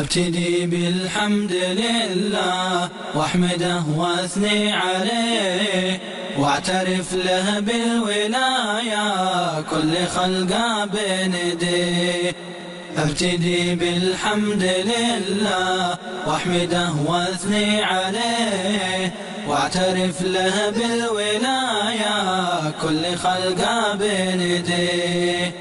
أبتدي بالحمد لله واحمده واثني عليه واعترف له بالولاية كل خلقه بين يديه أبتدي بالحمد لله واحمده واثني عليه واعترف له بالولاية كل خلقه بين يديه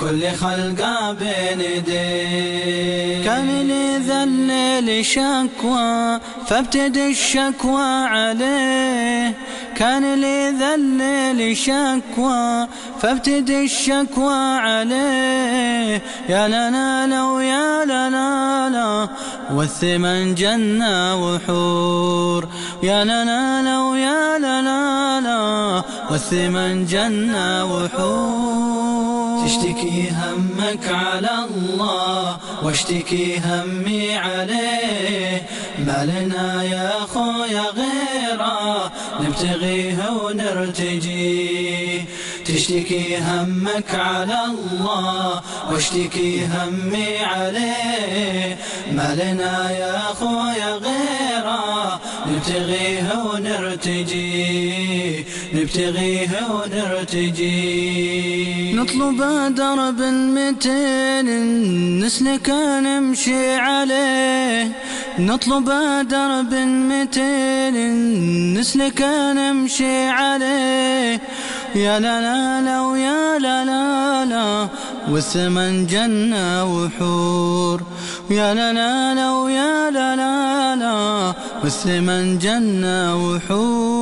كل خلقه بين يديه كان لي ذل شكوى فابتدي الشكوى عليه. كان لي ذل شكوى فابتدي الشكوى عليه. يا لنا لو يا لنا لا والثمن جنة وحور. يا لنا لو يا لنا لا والثمن جنة وحور. تشتكي همك على الله واشتكي همي عليه. ما لنا يا خويا غيره نبتغيه ونرتجيه تشتكي همك على الله واشتكي همي عليه. ما لنا يا خويا غيره نبتغيه ونرتجيه نبتغيه ونرتجيه نطلب درب متين نسلك نمشي عليه. نطلب درب متين نسلك نمشي عليه. يا لا لا لا ويا لا لا لا والثمن جنة وحور. يا لا لا لا ويا لا لا لا والثمن جنة وحور.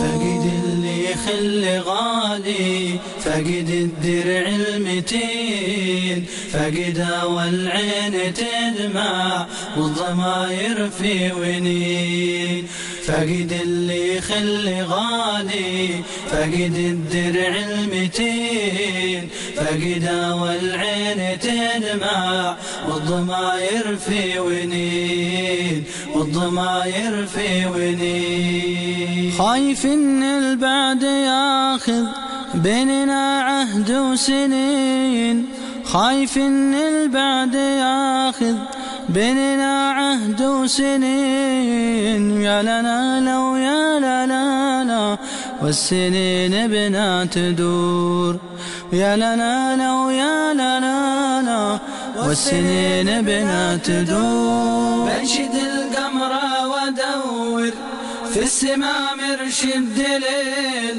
فقد اللي خل غالي فقد الدرع المتين فقدها والعين تدمع والضماير في ونين. فقد اللي خل غالي فقد الدرع المتين فقدها والعين تدمع والضماير في ونين والضماير في ونين. خايف إن البعد ياخذ بيننا عهد وسنين. خايف إن البعد ياخذ بيننا عهد وسنين يا لنا لو يا لنا والسنين بنا تدور. يا لنا لو يا لنا والسنين بنا تدور. بنشد القمر وادور في السماء مرشد دليل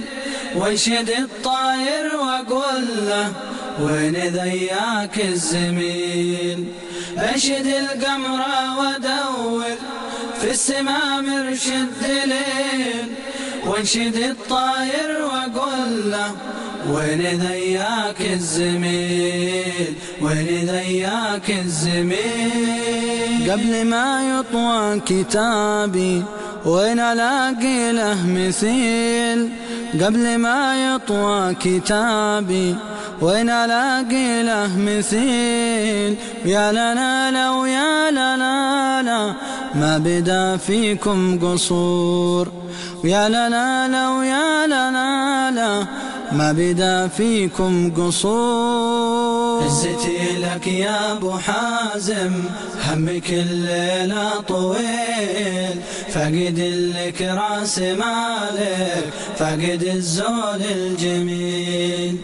وانشد الطاير وأقول له وين ذياك الزميل؟ بنشد القمر وادور في السماء مرشد دليل وانشد الطاير واقول له وين ذياك الزميل؟ وين ذياك الزميل؟ قبل ما يطوى كتابي وين ألاقي له مثيل؟ قبل ما يطوى كتابي وين ألاقي له مثيل؟ يا لنا لو يا لنا لا ما بدا فيكم قصور. يا لنا لو يا لنا لا ما بدا فيكم قصور. عزتي لك يا أبو حازم همك الليلة طويل. فقد لك رأس مالك فقد الزول الجميل.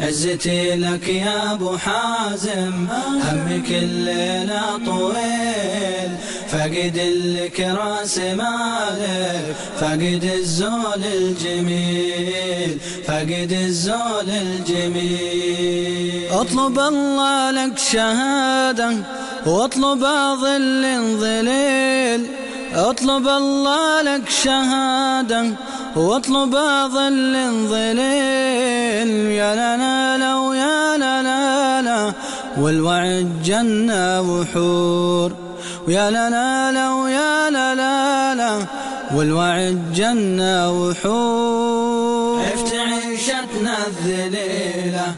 عزتي لك يا أبو حازم همك الليلة طويل. فقد لك راس مالك فقد الزول الجميل فقد الزول الجميل. أطلب الله لك شهادة وأطلب ظل ظليل. أطلب الله لك شهادة وأطلب ظل ظليل. يا لنا لو يا لنا لا والوعد جنة وحور. ويا لنا لو يا لنا لا والوعد جنة وحور عفت عيشتنا الذليلة.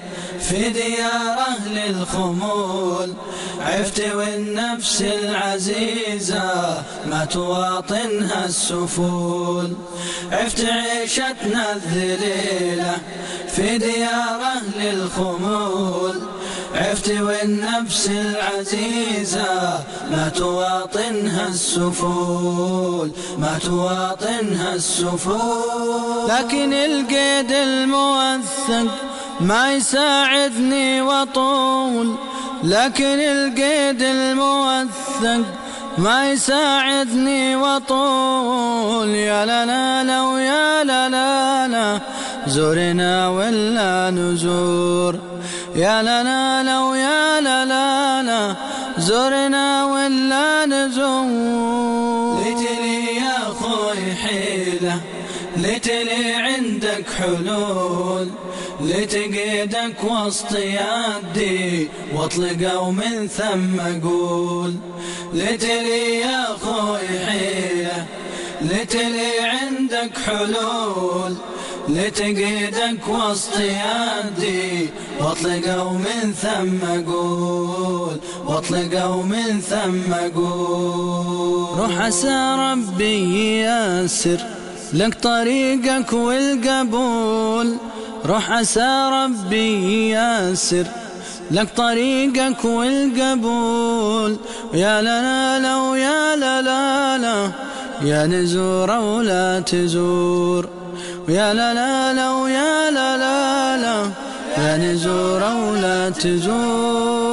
في ديار أهل الخمول. عفت والنفس العزيزة ما تواطنها السفول. عفت عيشتنا الذليلة في ديار أهل الخمول. عفت والنفس العزيزة ما تواطنها السفول. ما تواطنها السفول. لكن القيد الموثق ما يساعدني وطول لكن القيد الموثق ما يساعدني وطول يا لا لو يا لا زرنا ولا نزور. يا لنا لو يا لا زرنا ولا نزور. ليتلي يا خوي حيلة ليتلي عندك حلول لتقيدك وسط يدي وأطلق ومن ثم أقول لتلي يا خوي حيلة لتلي عندك حلول. لتقيدك وسط يدي واطلق ومن ثم أقول واطلق ومن ثم أقول روح عسى ربي ياسر لك طريقك والقبول. روح عسى ربي ياسر لك طريقك والقبول. يا لا لو يا لا لا لا يا نزور ولا تزور. ويا لا لا لا ويا لا لا لا يا نزور ولا تزور